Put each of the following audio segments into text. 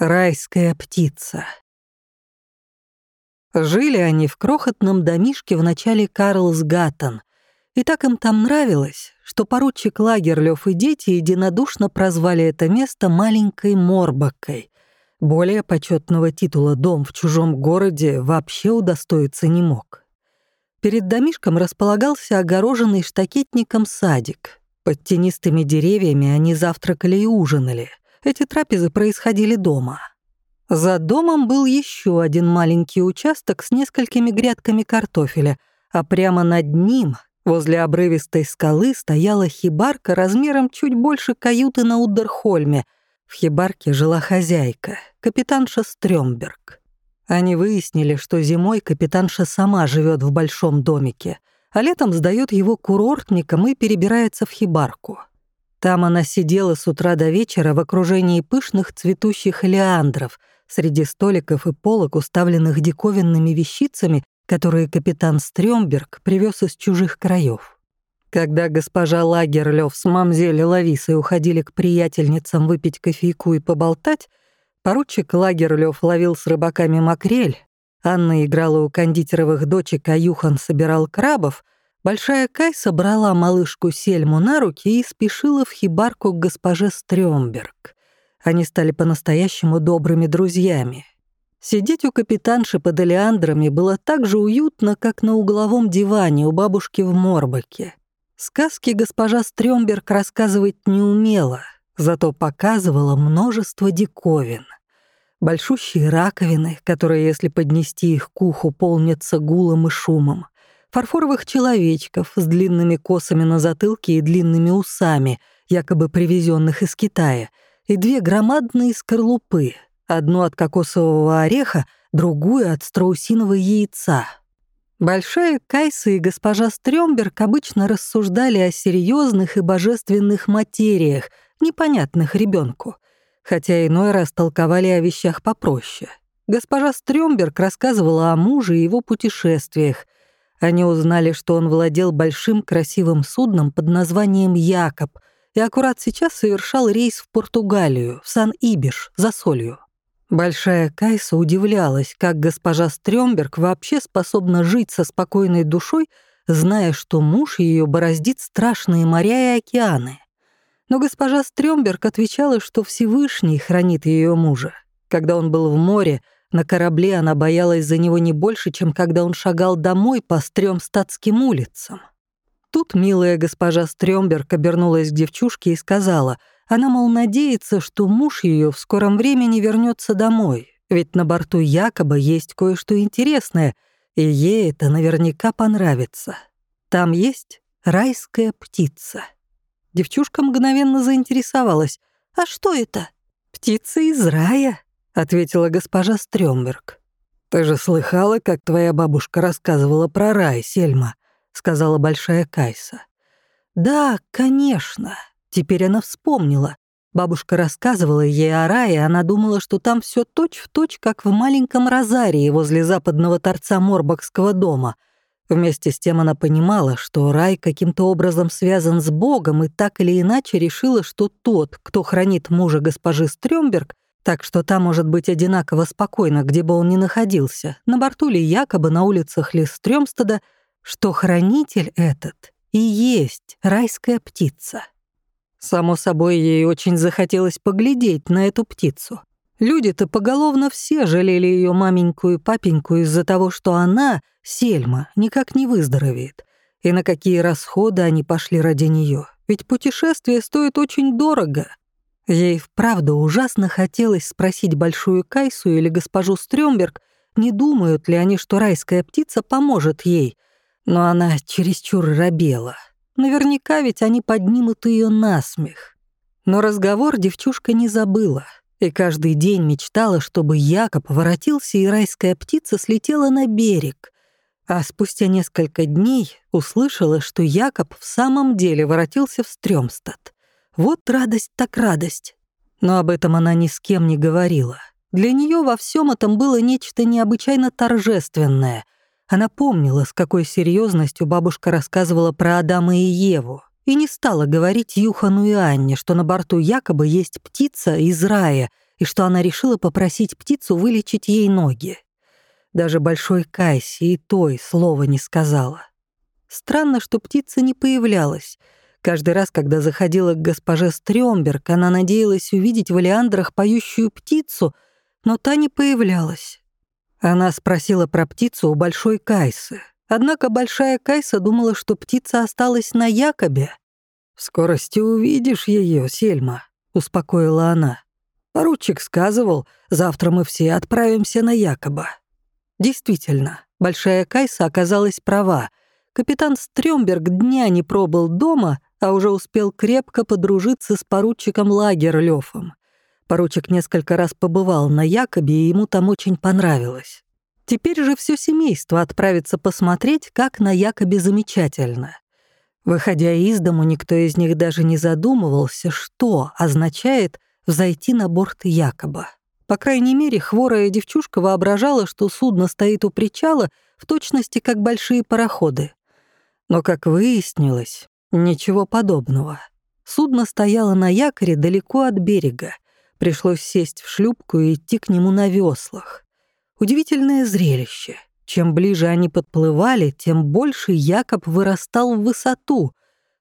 Райская птица. Жили они в крохотном домишке в начале Карлсгаттен, и так им там нравилось, что поручик Лагерлёв и дети единодушно прозвали это место маленькой Морбакой. Более почетного титула «Дом в чужом городе» вообще удостоиться не мог. Перед домишком располагался огороженный штакетником садик. Под тенистыми деревьями они завтракали и ужинали — эти трапезы происходили дома. За домом был еще один маленький участок с несколькими грядками картофеля, а прямо над ним, возле обрывистой скалы, стояла хибарка размером чуть больше каюты на Уддерхольме. В хибарке жила хозяйка, капитанша Стрёмберг. Они выяснили, что зимой капитанша сама живет в большом домике, а летом сдает его курортникам и перебирается в хибарку. Там она сидела с утра до вечера в окружении пышных цветущих леандров, среди столиков и полок, уставленных диковинными вещицами, которые капитан Стрёмберг привез из чужих краев. Когда госпожа Лагерлёв с мамзель Лависой уходили к приятельницам выпить кофейку и поболтать, поручик Лагерлёв ловил с рыбаками макрель, Анна играла у кондитеровых дочек, а Юхан собирал крабов — Большая Кай собрала малышку Сельму на руки и спешила в хибарку к госпоже Стрёмберг. Они стали по-настоящему добрыми друзьями. Сидеть у капитанши под элеандрами было так же уютно, как на угловом диване у бабушки в Морбаке. Сказки госпожа Стрёмберг рассказывать не умела, зато показывала множество диковин. Большущие раковины, которые, если поднести их к уху, полнятся гулом и шумом — фарфоровых человечков с длинными косами на затылке и длинными усами, якобы привезенных из Китая, и две громадные скорлупы, одну от кокосового ореха, другую от страусиного яйца. Большая Кайса и госпожа Стрёмберг обычно рассуждали о серьезных и божественных материях, непонятных ребенку, хотя иной раз толковали о вещах попроще. Госпожа Стрёмберг рассказывала о муже и его путешествиях, они узнали, что он владел большим красивым судном под названием «Якоб» и аккурат сейчас совершал рейс в Португалию, в Сан-Ибиш, за солью. Большая Кайса удивлялась, как госпожа Стрёмберг вообще способна жить со спокойной душой, зная, что муж ее бороздит страшные моря и океаны. Но госпожа Стрёмберг отвечала, что Всевышний хранит ее мужа. Когда он был в море, на корабле она боялась за него не больше, чем когда он шагал домой по стрёмстатским улицам. Тут милая госпожа Стрёмберг обернулась к девчушке и сказала, она, мол, надеется, что муж ее в скором времени вернется домой, ведь на борту якобы есть кое-что интересное, и ей это наверняка понравится. Там есть райская птица. Девчушка мгновенно заинтересовалась. «А что это?» «Птица из рая», — ответила госпожа Стрёмберг. «Ты же слыхала, как твоя бабушка рассказывала про рай, Сельма?» — сказала большая Кайса. «Да, конечно». Теперь она вспомнила. Бабушка рассказывала ей о рае, она думала, что там все точь-в-точь, как в маленьком розарии возле западного торца Морбакского дома. Вместе с тем она понимала, что рай каким-то образом связан с Богом, и так или иначе решила, что тот, кто хранит мужа госпожи Стрёмберг, так что там может быть одинаково спокойно, где бы он ни находился, на борту ли якобы на улицах ли Стрёмстеда, что хранитель этот и есть райская птица. Само собой, ей очень захотелось поглядеть на эту птицу. Люди-то поголовно все жалели ее маменьку и папеньку из-за того, что она, Сельма, никак не выздоровеет. И на какие расходы они пошли ради нее. Ведь путешествие стоит очень дорого — Ей вправду ужасно хотелось спросить Большую Кайсу или госпожу Стрёмберг, не думают ли они, что райская птица поможет ей. Но она чересчур робела. Наверняка ведь они поднимут ее на смех. Но разговор девчушка не забыла и каждый день мечтала, чтобы Якоб воротился и райская птица слетела на берег. А спустя несколько дней услышала, что Якоб в самом деле воротился в Стрёмстад. Вот радость так радость. Но об этом она ни с кем не говорила. Для нее во всем этом было нечто необычайно торжественное. Она помнила, с какой серьезностью бабушка рассказывала про Адама и Еву, и не стала говорить Юхану и Анне, что на борту якобы есть птица из рая, и что она решила попросить птицу вылечить ей ноги. Даже большой Кайси и той слова не сказала. Странно, что птица не появлялась. Каждый раз, когда заходила к госпоже Стрёмберг, она надеялась увидеть в олеандрах поющую птицу, но та не появлялась. Она спросила про птицу у большой Кайсы. Однако большая Кайса думала, что птица осталась на Якобе. «В скорости увидишь ее, Сельма», — успокоила она. «Поручик сказывал, завтра мы все отправимся на Якоба». Действительно, большая Кайса оказалась права. Капитан Стрёмберг дня не пробыл дома, а уже успел крепко подружиться с поручиком Лагерлёфом. Поручик несколько раз побывал на Якобе, и ему там очень понравилось. Теперь же все семейство отправится посмотреть, как на Якобе замечательно. Выходя из дому, никто из них даже не задумывался, что означает взойти на борт Якоба. По крайней мере, хворая девчушка воображала, что судно стоит у причала в точности как большие пароходы. Но, как выяснилось, ничего подобного. Судно стояло на якоре далеко от берега. Пришлось сесть в шлюпку и идти к нему на веслах. Удивительное зрелище. Чем ближе они подплывали, тем больше Якоб вырастал в высоту.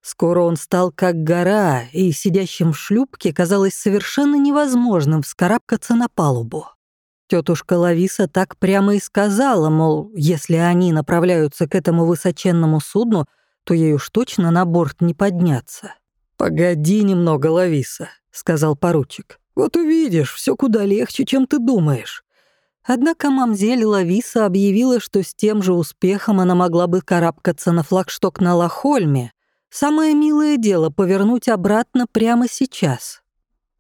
Скоро он стал как гора, и сидящим в шлюпке казалось совершенно невозможным вскарабкаться на палубу. Тетушка Лависа так прямо и сказала, мол, если они направляются к этому высоченному судну, то ей уж точно на борт не подняться. «Погоди немного, Лависа», — сказал поручик. «Вот увидишь, все куда легче, чем ты думаешь». Однако мамзель Лависа объявила, что с тем же успехом она могла бы карабкаться на флагшток на Лахольме. Самое милое дело — повернуть обратно прямо сейчас.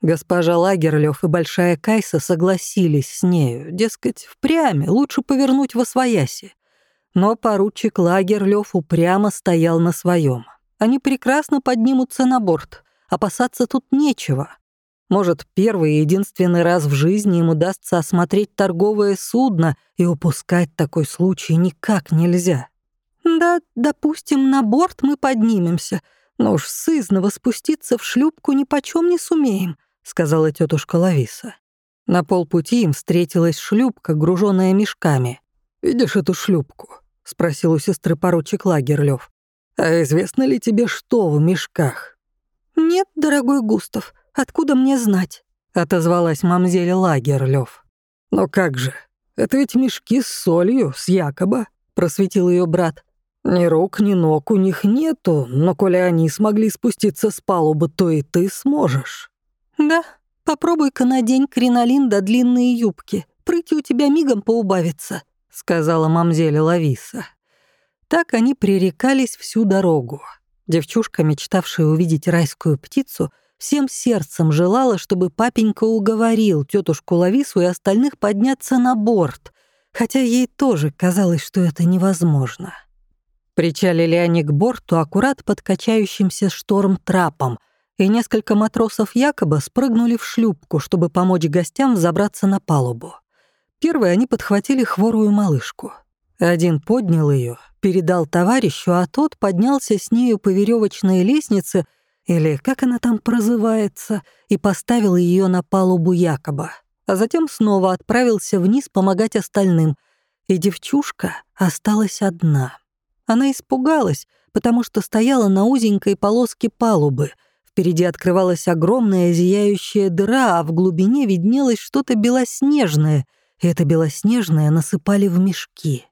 Госпожа Лагерлёв и Большая Кайса согласились с нею, дескать, впрямь лучше повернуть во свояси. Но поручик Лагерлёв упрямо стоял на своем. Они прекрасно поднимутся на борт, опасаться тут нечего. Может, первый и единственный раз в жизни им удастся осмотреть торговое судно, и упускать такой случай никак нельзя. Да, допустим, на борт мы поднимемся, но уж сызново спуститься в шлюпку ни почем не сумеем, сказала тетушка Лависа. На полпути им встретилась шлюпка, груженная мешками. «Видишь эту шлюпку?» — спросил у сестры поручик Лагерлёв. «А известно ли тебе, что в мешках?» «Нет, дорогой Густав, Откуда мне знать?» — отозвалась мамзель Лагерлёв. «Но как же? Это ведь мешки с солью, с якобы», — просветил ее брат. «Ни рук, ни ног у них нету, но коли они смогли спуститься с палубы, то и ты сможешь». «Да, попробуй-ка надень кринолин да длинные юбки. Прыти у тебя мигом поубавится», — сказала мамзель Лависа. Так они пререкались всю дорогу. Девчушка, мечтавшая увидеть райскую птицу, — всем сердцем желала, чтобы папенька уговорил тетушку Лавису и остальных подняться на борт, хотя ей тоже казалось, что это невозможно. Причалили они к борту аккурат под качающимся шторм-трапом, и несколько матросов якобы спрыгнули в шлюпку, чтобы помочь гостям забраться на палубу. Первые они подхватили хворую малышку. Один поднял ее, передал товарищу, а тот поднялся с нею по веревочной лестнице — или как она там прозывается, и поставил ее на палубу якобы, а затем снова отправился вниз помогать остальным, и девчушка осталась одна. Она испугалась, потому что стояла на узенькой полоске палубы. Впереди открывалась огромная зияющая дыра, а в глубине виднелось что-то белоснежное, и это белоснежное насыпали в мешки.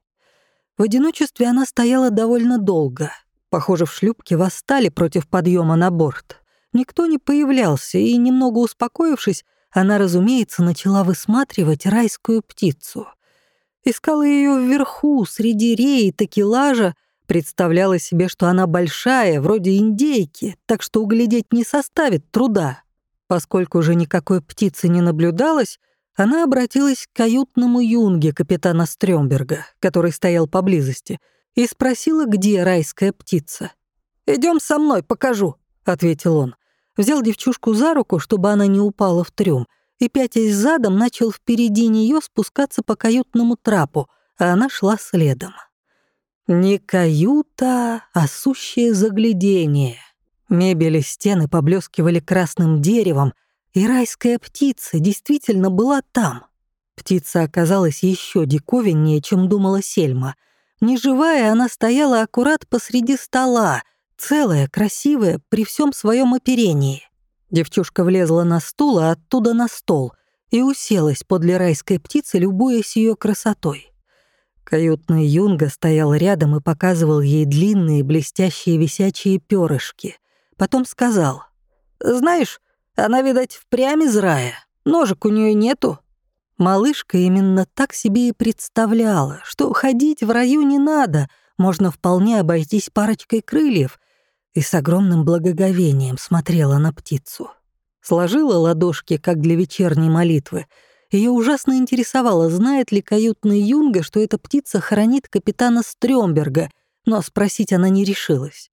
В одиночестве она стояла довольно долго — Похоже, в шлюпке восстали против подъема на борт. Никто не появлялся, и, немного успокоившись, она, разумеется, начала высматривать райскую птицу. Искала ее вверху, среди реи и такелажа, представляла себе, что она большая, вроде индейки, так что углядеть не составит труда. Поскольку уже никакой птицы не наблюдалось, она обратилась к каютному юнге капитана Стрёмберга, который стоял поблизости — и спросила, где райская птица. Идем со мной, покажу», — ответил он. Взял девчушку за руку, чтобы она не упала в трюм, и, пятясь задом, начал впереди нее спускаться по каютному трапу, а она шла следом. Не каюта, а сущее заглядение. Мебель и стены поблескивали красным деревом, И райская птица действительно была там. Птица оказалась еще диковиннее, чем думала Сельма. Неживая, она стояла аккурат посреди стола, целая, красивая, при всем своем оперении. Девчушка влезла на стул, а оттуда на стол, и уселась подле райской птицы, любуясь ее красотой. Каютный юнга стоял рядом и показывал ей длинные блестящие висячие перышки. Потом сказал, «Знаешь, она, видать, впрямь из рая. Ножек у нее нету». Малышка именно так себе и представляла, что ходить в раю не надо, можно вполне обойтись парочкой крыльев, и с огромным благоговением смотрела на птицу. Сложила ладошки, как для вечерней молитвы. Ее ужасно интересовало, знает ли каютный юнга, что эта птица хранит капитана Стрёмберга, но спросить она не решилась.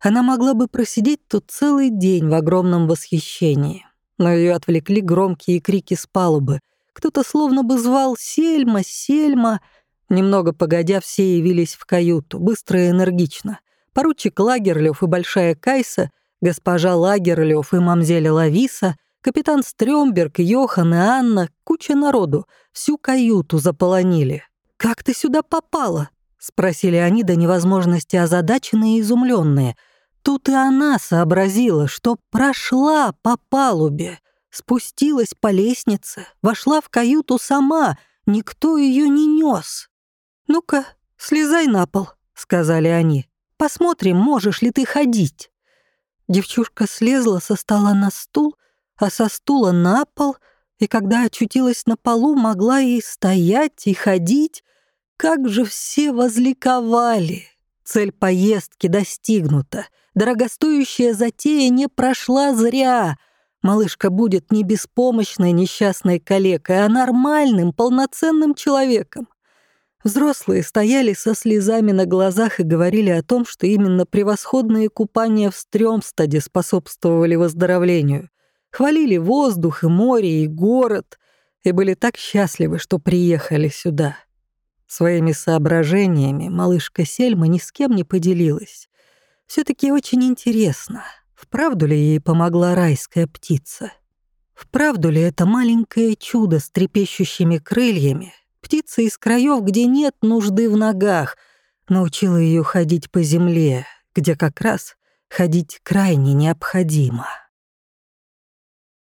Она могла бы просидеть тут целый день в огромном восхищении. Но ее отвлекли громкие крики с палубы. Кто-то словно бы звал «Сельма! Сельма!». Немного погодя, все явились в каюту, быстро и энергично. Поручик Лагерлёв и Большая Кайса, госпожа Лагерлёв и мамзеля Лависа, капитан Стрёмберг, Йохан и Анна, куча народу, всю каюту заполонили. «Как ты сюда попала?» — спросили они до невозможности озадаченные и изумленные. Тут и она сообразила, что прошла по палубе, спустилась по лестнице, вошла в каюту сама, никто ее не нес. «Ну-ка, слезай на пол», — сказали они. «Посмотрим, можешь ли ты ходить». Девчушка слезла со стола на стул, а со стула на пол, и когда очутилась на полу, могла и стоять, и ходить, как же все возликовали! Цель поездки достигнута. Дорогостоящая затея не прошла зря. Малышка будет не беспомощной несчастной калекой, а нормальным, полноценным человеком. Взрослые стояли со слезами на глазах и говорили о том, что именно превосходные купания в Стрёмстаде способствовали выздоровлению. Хвалили воздух и море, и город, и были так счастливы, что приехали сюда. Своими соображениями малышка Сельма ни с кем не поделилась. все таки очень интересно, вправду ли ей помогла райская птица? Вправду ли это маленькое чудо с трепещущими крыльями, птица из краев, где нет нужды в ногах, научила ее ходить по земле, где как раз ходить крайне необходимо?